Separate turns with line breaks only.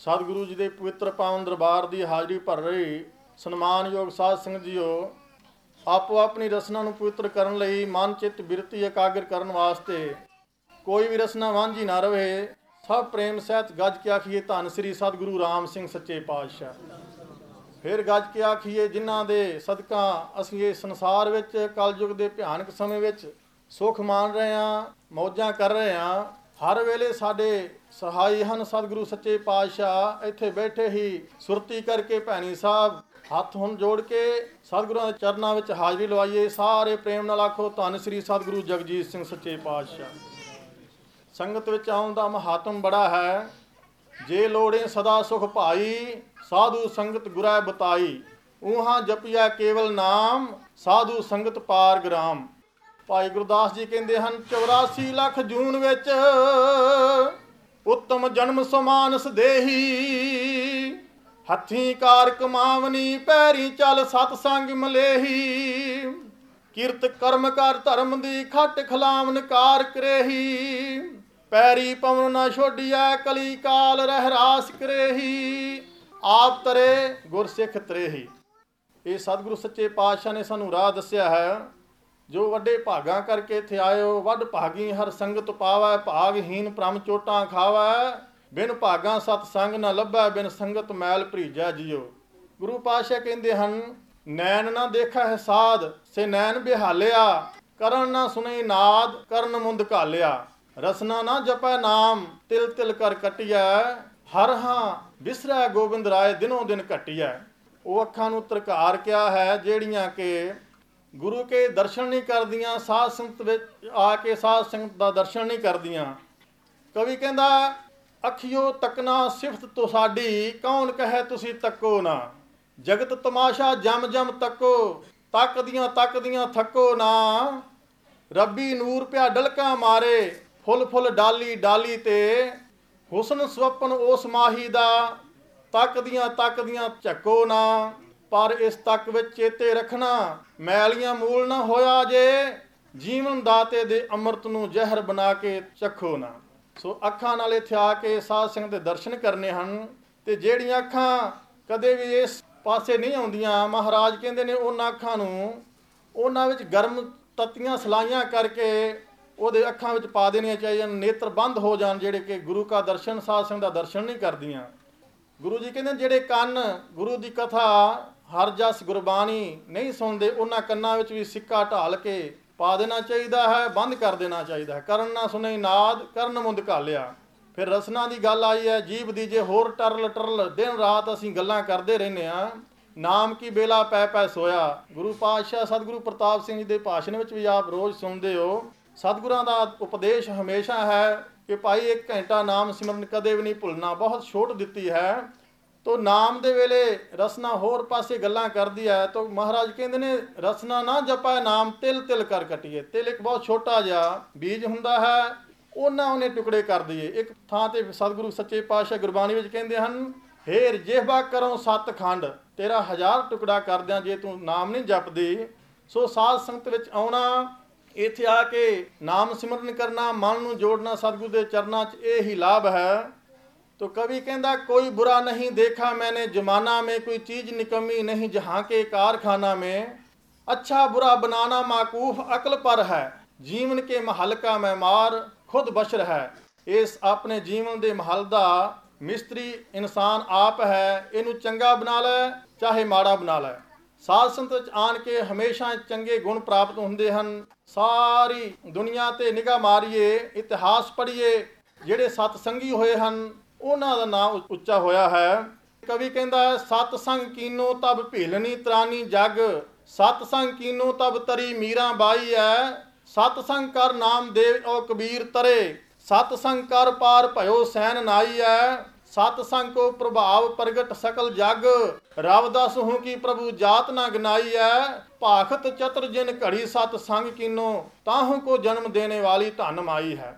ਸਤਿਗੁਰੂ ਜੀ ਦੇ ਪਵਿੱਤਰ ਪਾਵਨ ਦਰਬਾਰ ਦੀ ਹਾਜ਼ਰੀ ਭਰ ਰਹੀ ਸਨਮਾਨਯੋਗ ਸਾਧ ਸੰਗਤ ਜੀਓ, ਆਪੋ ਆਪਣੀ ਰਸਨਾ ਨੂੰ ਪਵਿੱਤਰ ਕਰਨ ਲਈ ਮਨ ਚਿੱਤ ਬਿਰਤੀ ਇਕਾਗਰ ਕਰਨ ਵਾਸਤੇ ਕੋਈ ਵੀ ਰਸਨਾ ਵਾਂਝੀ ਨਾ ਰਵੇ, ਸਭ ਪ੍ਰੇਮ ਸਹਿਤ ਗੱਜ ਕੇ ਆਖੀਏ ਧੰਨ ਸ੍ਰੀ ਸਤਿਗੁਰੂ ਰਾਮ ਸਿੰਘ ਸੱਚੇ ਪਾਤਸ਼ਾਹ। ਫਿਰ ਗੱਜ ਕੇ ਆਖੀਏ ਜਿਨ੍ਹਾਂ ਦੇ ਸਦਕਾ ਅਸੀਂ ਇਹ ਸੰਸਾਰ ਵਿੱਚ, ਕਲਯੁਗ ਦੇ ਭਿਆਨਕ ਸਮੇਂ ਵਿੱਚ ਸੁਖ ਮਾਣ ਰਹੇ ਹਾਂ, ਮੌਜਾਂ ਕਰ ਰਹੇ ਹਾਂ ਹਰ ਵੇਲੇ ਸਾਡੇ ਸਹਾਈ ਹਨ ਸਤਿਗੁਰੂ ਸੱਚੇ ਪਾਤਸ਼ਾਹ, ਇੱਥੇ ਬੈਠੇ ਹੀ ਸੁਰਤੀ ਕਰਕੇ ਭੈਣੀ ਸਾਹਿਬ, ਹੱਥ ਹੁਣ ਜੋੜ ਕੇ ਸਤਿਗੁਰਾਂ ਦੇ ਚਰਨਾਂ ਵਿੱਚ ਹਾਜ਼ਰੀ ਲਵਾਈਏ। ਸਾਰੇ ਪ੍ਰੇਮ ਨਾਲ ਆਖੋ, ਧੰਨ ਸ੍ਰੀ ਸਤਿਗੁਰੂ ਜਗਜੀਤ ਸਿੰਘ ਸੱਚੇ ਪਾਤਸ਼ਾਹ। ਸੰਗਤ ਵਿੱਚ ਆਉਣ ਦਾ ਮਹਾਤਮ ਬੜਾ ਹੈ। ਜੇ ਲੋੜੇ ਸਦਾ ਸੁਖ ਭਾਈ, ਸਾਧੂ ਸੰਗਤ ਗੁਰੈ ਬਤਾਈ। ਉਹਾਂ ਜਪਿਆ ਕੇਵਲ ਨਾਮ, ਸਾਧੂ ਸੰਗਤ ਪਾਰ ਗ੍ਰਾਮ। ਭਾਈ ਗੁਰਦਾਸ ਜੀ ਕਹਿੰਦੇ ਹਨ 84 ਲੱਖ ਜੂਨ ਵਿੱਚ ਉੱਤਮ ਜਨਮ ਸਮਾਨਸ ਦੇਹੀ। ਹੱਥੀਂ ਕਾਰ ਕਮਾਵਨੀ, ਪੈਰੀ ਚੱਲ ਸਤ ਸੰਗ ਮਲੇਹੀ। ਕਿਰਤ ਕਰਮ ਕਰ ਧਰਮ ਦੀ ਖੱਟ ਖਲਾਵਨ ਕਾਰ ਕਰੇਹੀ। ਪੈਰੀ ਪਵਨ ਨਾ ਛੋਡੀਐ, ਕਲੀ ਕਾਲ ਰਹਿ ਰਾਸ ਕਰੇਹੀ। ਆਪ ਤਰੇ ਗੁਰਸਿੱਖ ਤਰੇਹੀ। ਇਹ ਸਤਿਗੁਰੂ ਸੱਚੇ ਪਾਤਸ਼ਾਹ ਨੇ ਸਾਨੂੰ ਰਾਹ ਦੱਸਿਆ ਹੈ। ਜੋ ਵੱਡੇ ਭਾਗਾਂ ਕਰਕੇ ਇੱਥੇ ਆਇਓ, ਵੱਡ ਭਾਗੀ ਹਰ ਸੰਗਤ ਪਾਵੈ ਭਾਗਹੀਨ ਪ੍ਰਮ ਚੋਟਾਂ ਖਾਵੈ। ਬਿਨ ਭਾਗਾਂ ਸਤ ਸੰਗ ਨਾ ਲੱਭੈ, ਬਿਨ ਸੰਗਤ ਮੈਲ ਭਰੀਜੈ ਜਿਉ। ਗੁਰੂ ਪਾਤਸ਼ਾਹ ਕਹਿੰਦੇ ਹਨ, ਨੈਣ ਨਾ ਦੇਖੈ ਹਸਾਦ, ਸੇ ਨੈਣ ਬਿਹਾਲਿਆ। ਕਰਨ ਨਾ ਸੁਣੀ ਨਾਦ, ਕਰਨ ਮੁੰਦ ਘਾਲਿਆ। ਰਸਨਾ ਨਾ ਜਪੈ ਨਾਮ, ਤਿਲ ਤਿਲ ਕਰ ਕਟਿਐ। ਹਰ ਹਾਂ ਵਿਸਰੈ ਗੋਬਿੰਦ ਰਾਏ ਦਿਨੋਂ ਦਿਨ ਘਟਿਐ। ਉਹ ਅੱਖਾਂ ਨੂੰ ਤਰਕਾਰ ਕਿਆ ਹੈ, ਜਿਹੜੀਆਂ ਕਿ ਗੁਰੂ ਕੇ ਦਰਸ਼ਨ ਨਹੀਂ ਕਰਦੀਆਂ, ਸਾਧ ਸੰਗਤ ਵਿੱਚ ਆ ਕੇ ਸਾਧ ਸੰਗਤ ਦਾ ਦਰਸ਼ਨ ਨਹੀਂ ਕਰਦੀਆਂ। ਕਵੀ ਕਹਿੰਦਾ, ਅੱਖਿਓ ਤਕਨਾ ਸਿਫਤ ਤੁਹਾਡੀ ਕੌਣ ਕਹੇ ਤੁਸੀਂ ਤੱਕੋ ਨਾ? ਜਗਤ ਤਮਾਸ਼ਾ ਜਮ ਜਮ ਤੱਕੋ, ਤੱਕਦੀਆਂ ਤੱਕਦੀਆਂ ਥੱਕੋ ਨਾ। ਰੱਬੀ ਨੂਰ ਪਿਆ ਡਲਕਾ ਮਾਰੇ, ਫੁੱਲ ਫੁੱਲ ਡਾਲੀ ਡਾਲੀ ਤੇ। ਹੁਸਨ ਸਵਪਨ ਉਸ ਮਾਹੀ ਦਾ, ਤੱਕਦੀਆਂ ਤੱਕਦੀਆਂ ਝੱਕੋ ਨਾ। ਪਰ ਇਸ ਤੱਕ ਵਿੱਚ ਚੇਤੇ ਰੱਖਣਾ, ਮੈਲੀਆਂ ਮੂਲ ਨਾ ਹੋਇਆ ਜੇ, ਜੀਵਨ ਦਾਤੇ ਦੇ ਅੰਮ੍ਰਿਤ ਨੂੰ ਜ਼ਹਿਰ ਬਣਾ ਕੇ ਚੱਖੋ ਨਾ। ਸੋ ਅੱਖਾਂ ਨਾਲ ਇੱਥੇ ਆ ਕੇ ਸਾਧ ਸਿੰਘ ਦੇ ਦਰਸ਼ਨ ਕਰਨੇ ਹਨ ਤੇ ਜਿਹੜੀਆਂ ਅੱਖਾਂ ਕਦੇ ਵੀ ਇਸ ਪਾਸੇ ਨਹੀਂ ਆਉਂਦੀਆਂ, ਮਹਾਰਾਜ ਕਹਿੰਦੇ ਨੇ ਉਹਨਾਂ ਅੱਖਾਂ ਨੂੰ ਉਹਨਾਂ ਵਿੱਚ ਗਰਮ ਤਤੀਆਂ ਸਲਾਈਆਂ ਕਰਕੇ ਉਹਦੇ ਅੱਖਾਂ ਵਿੱਚ ਪਾ ਦੇਣੀਆਂ ਚਾਹੀਦੀਆਂ ਨੇਤਰ ਬੰਦ ਹੋ ਜਾਣ ਜਿਹੜੇ ਕਿ ਗੁਰੂ ਕਾ ਦਰਸ਼ਨ, ਸਾਧ ਸਿੰਘ ਦਾ ਦਰਸ਼ਨ ਨਹੀਂ ਕਰਦੀਆਂ। ਗੁਰੂ ਜੀ ਕਹਿੰਦੇ ਜਿਹੜੇ ਕੰਨ ਗੁਰੂ ਦੀ ਕਥਾ ਹਰ ਜਸ ਗੁਰਬਾਣੀ ਨਹੀਂ ਸੁਣਦੇ, ਉਹਨਾਂ ਕੰਨਾਂ ਵਿੱਚ ਵੀ ਸਿੱਕਾ ਢਾਲ ਕੇ ਪਾ ਦੇਣਾ ਚਾਹੀਦਾ ਹੈ, ਬੰਦ ਕਰ ਦੇਣਾ ਚਾਹੀਦਾ ਹੈ। ਕਰਨ ਨਾ ਸੁਣੇ ਨਾਦ, ਕਰਨ ਮੁੰਦ ਘਾਲਿਆ। ਫਿਰ ਰਸਨਾ ਦੀ ਗੱਲ ਆਈ ਹੈ ਜੀਬ ਦੀ ਜੇ ਹੋਰ ਟਰਲ ਟਰਲ, ਦਿਨ ਰਾਤ ਅਸੀਂ ਗੱਲਾਂ ਕਰਦੇ ਰਹਿੰਦੇ ਆ ਨਾਮ ਕੀ ਬੇਲਾ ਪੈ ਪੈ ਸੋਇਆ। ਗੁਰੂ ਪਾਤਸ਼ਾਹ ਸਤਿਗੁਰੂ ਪ੍ਰਤਾਪ ਸਿੰਘ ਜੀ ਦੇ ਭਾਸ਼ਣ ਵਿੱਚ ਵੀ ਆਪ ਰੋਜ਼ ਸੁਣਦੇ ਹੋ। ਸਤਿਗੁਰਾਂ ਦਾ ਉਪਦੇਸ਼ ਹਮੇਸ਼ਾ ਹੈ ਕਿ ਭਾਈ ਇੱਕ ਘੰਟਾ ਨਾਮ ਸਿਮਰਨ ਕਦੇ ਵੀ ਨਹੀਂ ਭੁੱਲਣਾ। ਬਹੁਤ ਛੋਟ ਦਿੱਤੀ ਹੈ। ਤੋ ਨਾਮ ਦੇ ਵੇਲੇ ਰਸਨਾ ਹੋਰ ਪਾਸੇ ਗੱਲਾਂ ਕਰਦੀ ਹੈ ਤੋ ਮਹਾਰਾਜ ਕਹਿੰਦੇ ਨੇ, ਰਸਨਾ ਨਾ ਜਪਾ ਨਾਮ ਤਿਲ ਤਿਲ ਕਰ ਕਟੀਏ। ਤਿਲ ਇੱਕ ਬਹੁਤ ਛੋਟਾ ਜਿਹਾ ਬੀਜ ਹੁੰਦਾ ਹੈ, ਉਹਨਾਂ ਉਹਨੇ ਟੁਕੜੇ ਕਰ ਦਈਏ। ਇੱਕ ਥਾਂ ਤੇ ਸਤਿਗੁਰੂ ਸੱਚੇ ਪਾਤਸ਼ਾਹ ਗੁਰਬਾਣੀ ਵਿੱਚ ਕਹਿੰਦੇ ਹਨ, ਹੇਰ ਜਿਹਵਾ ਕਰੋ ਸੱਤ ਖੰਡ, ਤੇਰਾ ਹਜ਼ਾਰ ਟੁਕੜਾ ਕਰ ਦਿਆਂ ਜੇ ਤੂੰ ਨਾਮ ਨਹੀਂ ਜਪਦੀ, ਸੋ ਸਾਧ ਸੰਗਤ ਵਿੱਚ ਆਉਣਾ, ਇੱਥੇ ਆ ਕੇ ਨਾਮ ਸਿਮਰਨ ਕਰਨਾ, ਮਨ ਨੂੰ ਜੋੜਨਾ ਸਤਿਗੁਰੂ ਦੇ ਚਰਨਾਂ 'ਚ ਇਹ ਹੀ ਲਾਭ ਹੈ। तो कवि कहता कोई बुरा नहीं देखा मैंने जमाना में कोई चीज निकमी नहीं जहाँ के कारखाना में अच्छा बुरा बनाना माकूफ अकल पर है जीवन के महल का मैमार खुद बशर है ਇਸ ਆਪਣੇ ਜੀਵਨ ਦੇ ਮਹਲ ਦਾ ਮਿਸਤਰੀ ਇਨਸਾਨ ਆਪ ਹੈ ਇਹਨੂੰ ਚੰਗਾ ਬਣਾ ਲੈ ਚਾਹੇ ਮਾੜਾ ਬਣਾ ਲੈ ਸਾਧ ਸੰਗਤ ਵਿੱਚ ਆਣ ਕੇ ਹਮੇਸ਼ਾ ਚੰਗੇ ਗੁਣ ਪ੍ਰਾਪਤ ਹੁੰਦੇ ਹਨ ਸਾਰੀ ਦੁਨੀਆ ਤੇ ਨਿਗਾਹ ਮਾਰੀਏ ਇਤਿਹਾਸ ਪੜ੍ਹੀਏ ਜਿਹੜੇ ਸਤ ਸੰਗੀ ਹੋਏ ਹਨ ਉਹਨਾਂ ਦਾ ਨਾਮ ਉੱਚਾ ਹੋਇਆ ਹੈ। ਕਵੀ ਕਹਿੰਦਾ ਸਤ ਸੰਗ ਕੀਨੋ ਤਬ ਭੇਲਣੀ ਤਰਾਨੀ ਜਗ, ਸਤ ਸੰਗ ਕੀਨੋ ਤਬ ਤਰੀ ਮੀਰਾ ਬਾਈ ਐ, ਸਤ ਸੰਗ ਕਰ ਨਾਮ ਦੇਵ ਓ ਕਬੀਰ ਤਰੇ, ਸਤ ਸੰਗ ਕਰ ਪਾਰ ਭਇਓ ਸੈਨ ਨਾਈ ਐ, ਸਤ ਸੰਗ ਕੋ ਪ੍ਰਭਾਵ ਪ੍ਰਗਟ ਸਕਲ ਜਗ ਰਵ ਦਸ ਹੂੰ ਕੀ ਪ੍ਰਭੂ ਜਾਤ ਨਾ ਗਨਾਈ ਐ, ਭਾਖਤ ਚਤਰ ਜਿਨ ਘੜੀ ਸਤ ਸੰਗ ਕੀਨੋ ਤਾਹੂ ਕੋ ਜਨਮ ਦੇਣੇ ਵਾਲੀ ਧਨ ਮਾਈ ਹੈ।